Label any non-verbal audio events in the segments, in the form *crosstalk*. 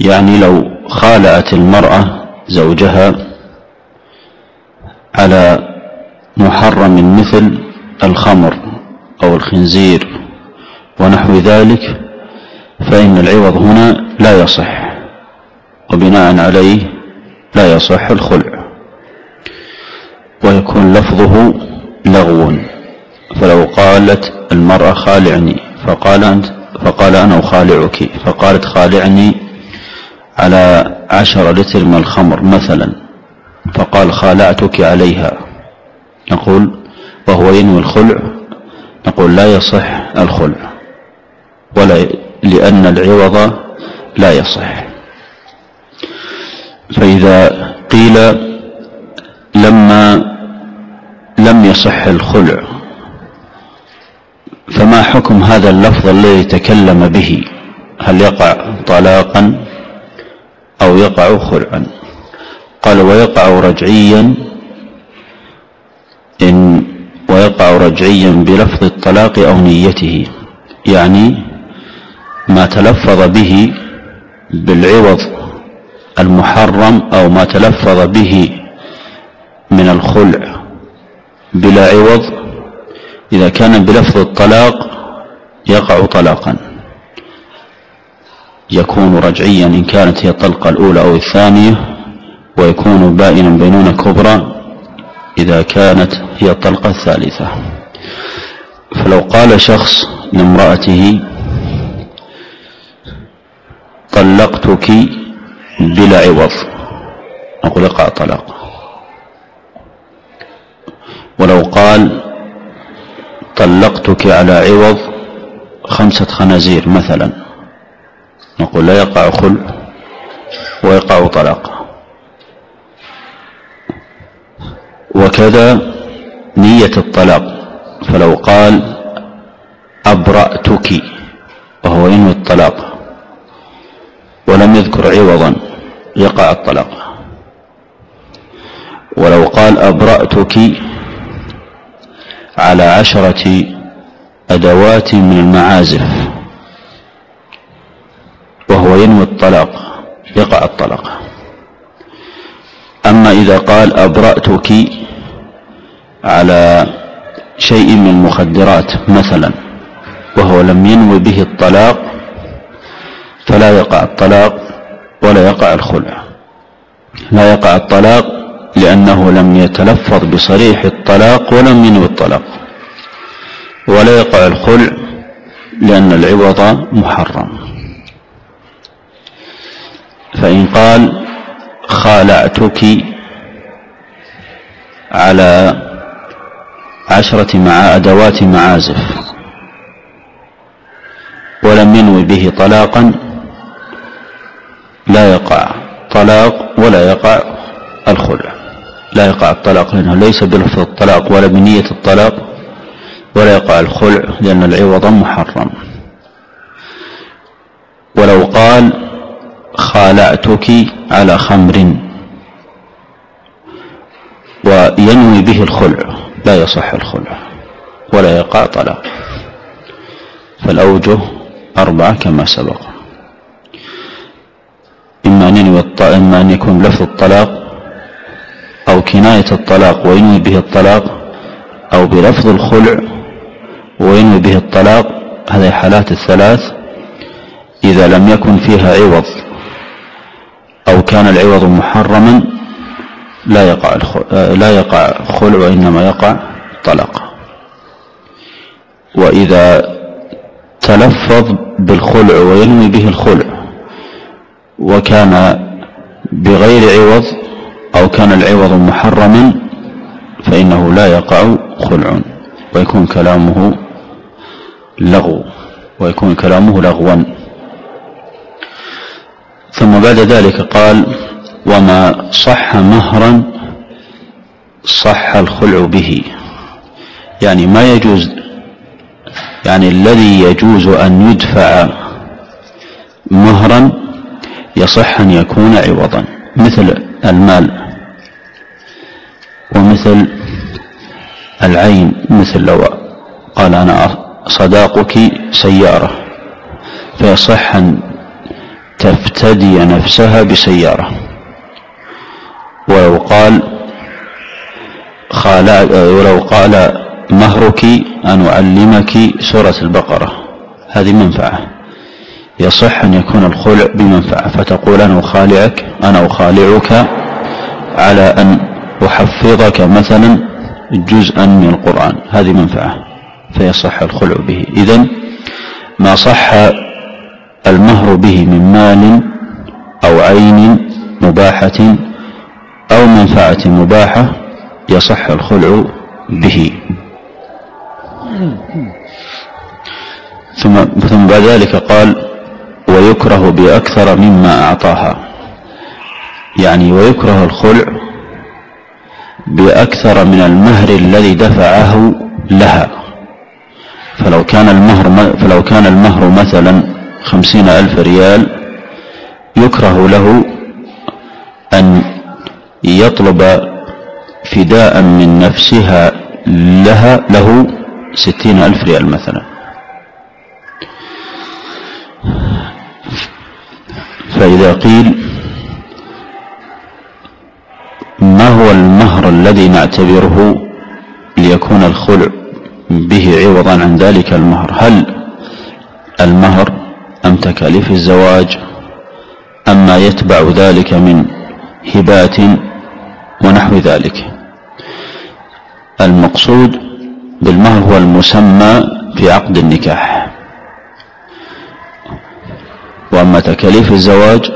يعني لو خالعت المرأة زوجها على محرم مثل الخمر أو الخنزير ونحو ذلك فإن العوض هنا لا يصح وبناء عليه لا يصح الخلع ويكون لفظه لغو. فلو قالت المرأة خالعني فقال أنت فقال أنا أخالعك فقالت خالعني على عشر لتر من الخمر مثلا فقال خالعتك عليها. نقول وهو ينوي الخلع؟ نقول لا يصح الخلع ولا لأن العوض لا يصح. فإذا قيل لما لم يصح الخلع فما حكم هذا اللفظ الذي تكلم به؟ هل يقع طلاقا؟ أو يقع خلعا قال ويقع رجعيا إن ويقع رجعيا بلفظ الطلاق أو نيته يعني ما تلفظ به بالعوض المحرم أو ما تلفظ به من الخلع بلا عوض إذا كان بلفظ الطلاق يقع طلاقا. يكون رجعيا إن كانت هي الطلقة الأولى أو الثانية ويكون بائنا بينونة كبرى إذا كانت هي الطلقة الثالثة. فلو قال شخص لامرأته طلقتك بلا عوض. نقول يقع طلاق ولو قال طلقتك على عوض خمسة خنازير مثلا. نقول لا يقع خلع ويقع طلاق. وكذا نية الطلاق. فلو قال أبرأتك وهو ينوي الطلاق. ولم يذكر عوضا يقع الطلاق. ولو قال أبرأتك على عشرة أدوات من المعازف. ينوي الطلاق يقع الطلاق. أما إذا قال أبرأتك على شيء من المخدرات مثلا وهو لم ينوي به الطلاق فلا يقع الطلاق ولا يقع الخلع. لا يقع الطلاق لأنه لم يتلفظ بصريح الطلاق ولم ينوي الطلاق. ولا يقع الخلع لأن العوض محرم. فإن قال خالعتك على عشرة مع أدوات معازف ولم ينوي به طلاقا لا يقع طلاق ولا يقع الخلع. لا يقع الطلاق لأنه ليس بلفظ الطلاق ولا بنية الطلاق ولا يقع الخلع لأن العوض محرم. ولو قال خالعتك على خمر. وينوي به الخلع لا يصح الخلع ولا يقع طلاق فالأوجه أربعة كما سبق. إما أن ينوي إما أن يكون لفظ الطلاق أو كناية الطلاق وينوي به الطلاق أو بلفظ الخلع وينوي به الطلاق هذه الحالات الثلاث إذا لم يكن فيها عوض. أو كان العوض محرما لا يقع لا يقع خلع وإنما يقع طلاق. وإذا تلفظ بالخلع وينوي به الخلع وكان بغير عوض أو كان العوض محرما فإنه لا يقع خلع ويكون كلامه لغو ويكون كلامه لغوا. ثم بعد ذلك قال وما صح مهرا صح الخلع به. يعني ما يجوز يعني الذي يجوز أن يدفع مهرا يصح أن يكون عوضا مثل المال ومثل العين مثل لو قال أنا صداقك سيارة فيصح أن تفتدي نفسها بسيارة. ولو قال خال ولو قال مهرك أن أعلمك سورة البقرة. هذه منفعة. يصح أن يكون الخلع بمنفعة. فتقول أنا أخالعك أنا أخالعك على أن أحفظك مثلا جزءا من القرآن. هذه منفعة. فيصح الخلع به. إذا ما صح المهر به من مال أو عين مباحة أو منفعة مباحة يصح الخلع به. ثم ثم بعد ذلك قال ويكره بأكثر مما أعطاها. يعني ويكره الخلع بأكثر من المهر الذي دفعه لها. فلو كان المهر فلو كان المهر مثلا خمسين ألف ريال يكره له أن يطلب فداء من نفسها لها له ستين ألف ريال مثلا. فإذا قيل ما هو المهر الذي نعتبره ليكون الخلع به عوضا عن ذلك المهر؟ هل تكاليف الزواج أم ما يتبع ذلك من هبات ونحو ذلك. المقصود بالمهر هو المسمى في عقد النكاح. وأما تكاليف الزواج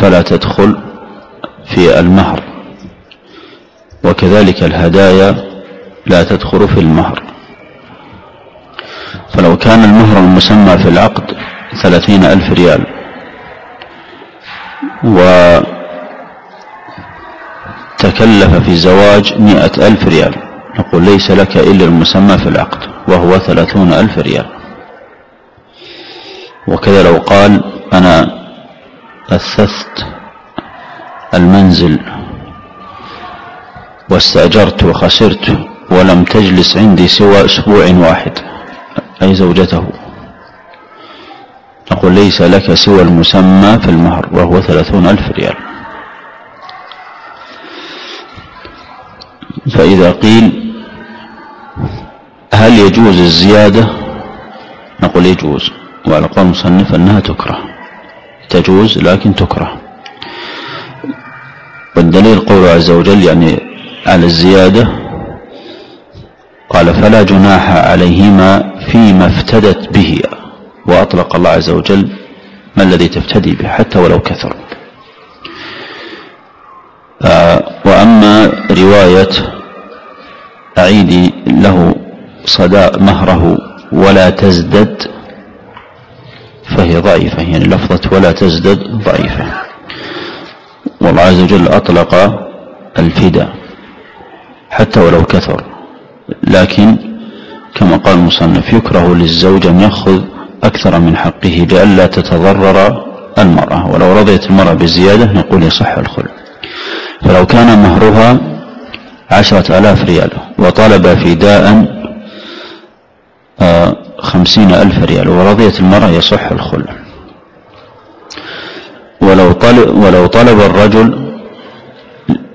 فلا تدخل في المهر. وكذلك الهدايا لا تدخل في المهر. فلو كان المهر المسمى في العقد ثلاثين ألف ريال. وتكلف في الزواج مئة ألف ريال. نقول ليس لك إلا المسمى في العقد وهو ثلاثون ألف ريال. وكذا لو قال أنا أثثت المنزل واستأجرت وخسرت ولم تجلس عندي سوى أسبوع واحد. أي زوجته. نقول ليس لك سوى المسمى في المهر وهو ثلاثون ألف ريال. فإذا قيل هل يجوز الزيادة؟ نقول يجوز وعلى قول المصنف أنها تكره. تجوز لكن تكره. والدليل قوله عز وجل يعني على الزيادة قال فلا جناح عليهما فيما افتدت به. وأطلق الله عز وجل ما الذي تفتدي به حتى ولو كثر. آه وأما رواية أعيدي له صداء مهره ولا تزدد فهي ضعيفة يعني لفظة ولا تزدد ضعيفة. والله عز وجل أطلق الفداء حتى ولو كثر لكن كما قال المصنف يكره للزوج أن يأخذ أكثر من حقه لئلا تتضرر المرأة. ولو رضيت المرأة بالزيادة نقول يصح الخلع. فلو كان مهرها عشرة آلاف ريال وطلب فداء آه، خمسين ألف ريال ورضيت المرأة يصح الخلع. ولو طلب, ولو طلب الرجل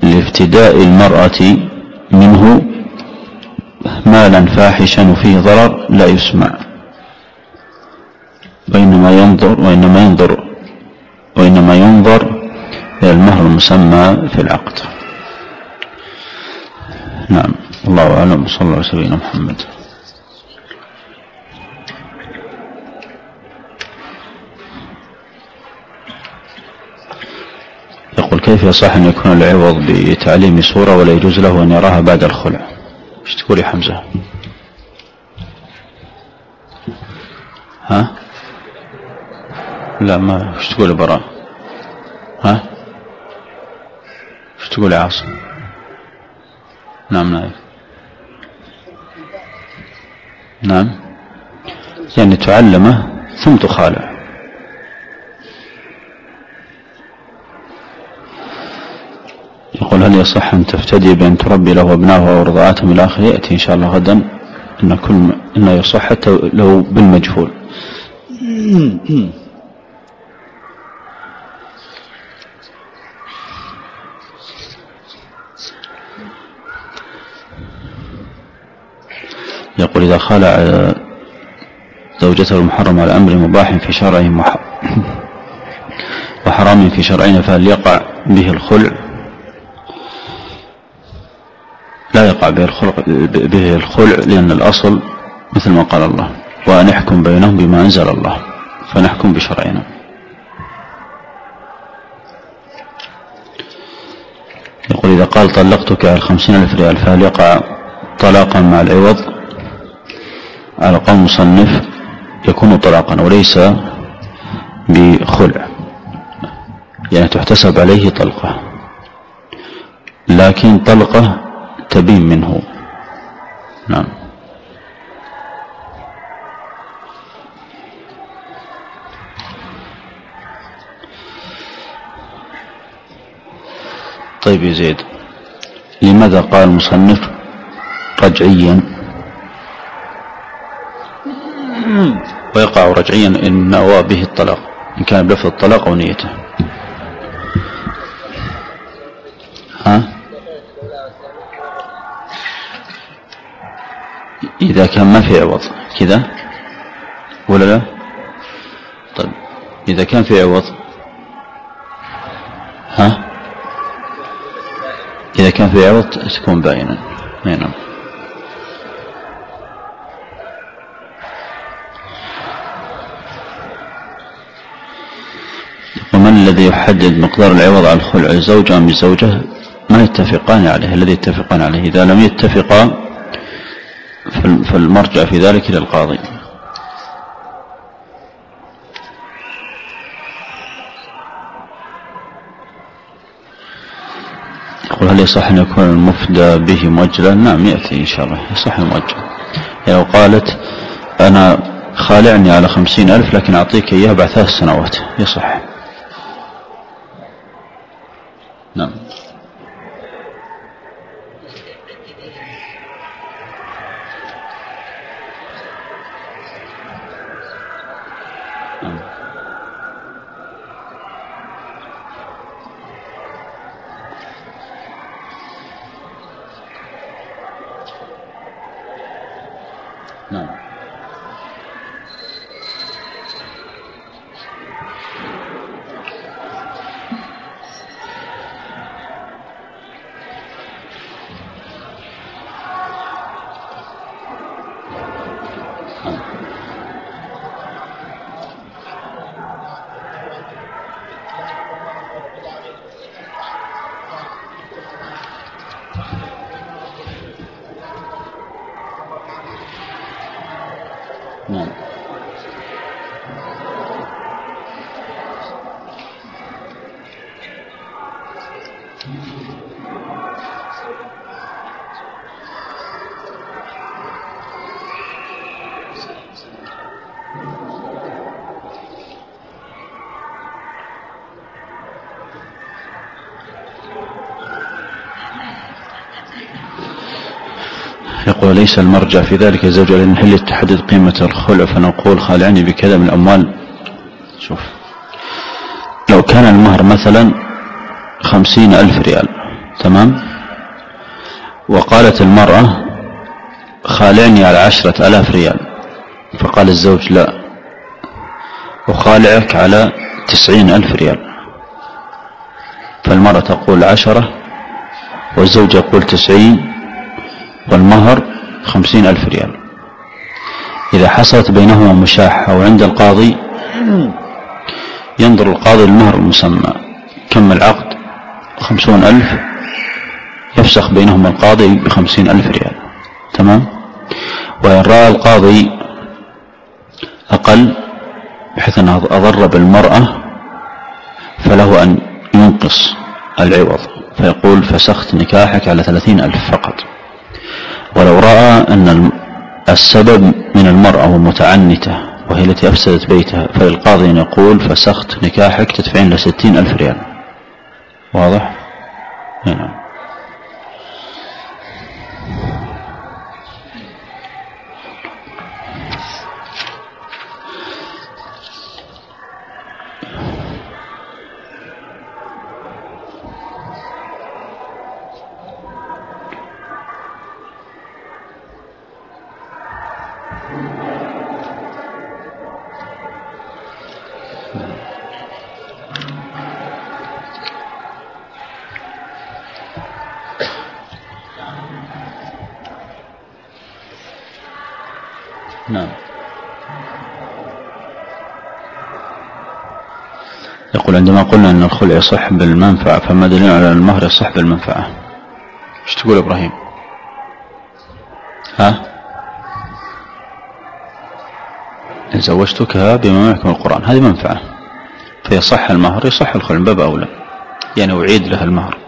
لافتداء المرأة منه مالا فاحشا وفيه ضرر لا يسمع. وإنما ينظر وإنما ينظر وإنما ينظر إلى المهر المسمى في العقد. نعم. الله أعلم. صلى الله عليه وسلم محمد. يقول كيف يصح أن يكون العوض بتعليم سورة ولا يجوز له أن يراها بعد الخلع؟ إيش تقول يا حمزة؟ ها؟ لا ما إيش تقول براء؟ ها؟ إيش تقول يا عاصم؟ نعم نعم نعم. يعني تعلمه ثم تخالع. يقول هل يصح أن تفتدي بأن تربي له أبنائه أو رضاعاتهم إلى آخره؟ يأتي إن شاء الله غدا أن كل أنه يصح حتى لو بالمجهول. *clears throat* يقول إذا خلع زوجته المحرم على أمر مباح في شرعه وحرام في شرعنا فهل يقع به الخلع. لا يقع به الخلع, به الخلع لأن الأصل مثل ما قال الله وأن يحكم بينهم بما أنزل الله فنحكم بشرعنا. يقول إذا قال طلقتك على خمسين ألف ريال فهل يقع طلاقا مع العوض. على قول مصنف يكون طلاقا وليس بخلع يعني تحتسب عليه طلقة لكن طلقة تبين منه. نعم. طيب يا زيد لماذا قال المصنف رجعيا؟ ويقع رجعيا إن نوى به الطلاق إن كان بلفظ الطلاق أو نيته. ها؟ إذا كان ما في عوض كذا؟ ولا لا؟ طيب إذا كان في عوض ها؟ إذا كان في عوض تكون باينا. نعم. الذي يحدد مقدار العوض على الخلع الزوج أم الزوجة ما يتفقان عليه. الذي يتفقان عليه إذا لم يتفقا فالمرجع في ذلك إلى القاضي. يقول هل يصح أن يكون المفدى به مؤجلا نعم يأتي إن شاء الله. يصح المؤجل يعني لو قالت أنا خالعني على خمسين ألف لكن أعطيك إياه بعد ثلاث سنوات. يصح. يقول ليس المرجع في ذلك الزوج لأن هل تحدد قيمة الخلع فنقول خالعني بكذا من الأموال. شوف. لو كان المهر مثلا خمسين ألف ريال تمام؟ وقالت المرأة خالعني على عشرة ألاف ريال فقال الزوج لا. أخالعك على تسعين ألف ريال. فالمرأة تقول عشرة والزوج يقول تسعين والمهر خمسين ألف ريال. إذا حصلت بينهما مشاحة وعند القاضي ينظر القاضي المهر المسمى. كم العقد؟ خمسون ألف. يفسخ بينهما القاضي بخمسين ألف ريال. تمام؟ وإن رأى القاضي أقل بحيث أنه أضر بالمرأة فله أن ينقص العوض. فيقول فسخت نكاحك على ثلاثين ألف فقط. ولو رأى أن السبب من المرأة متعنتة وهي التي أفسدت بيتها فللقاضي أن يقول فسخت نكاحك تدفعين له ستين ألف ريال واضح؟ نعم نعم. يقول عندما قلنا أن الخلع يصح بالمنفعة فما دليل على المهر يصح بالمنفعة إيش تقول إبراهيم؟ ها؟ إن زوجتكها بما يحكم القرآن هذه منفعة. فيصح المهر يصح الخلع باب أولى. يعني أعيد لها المهر.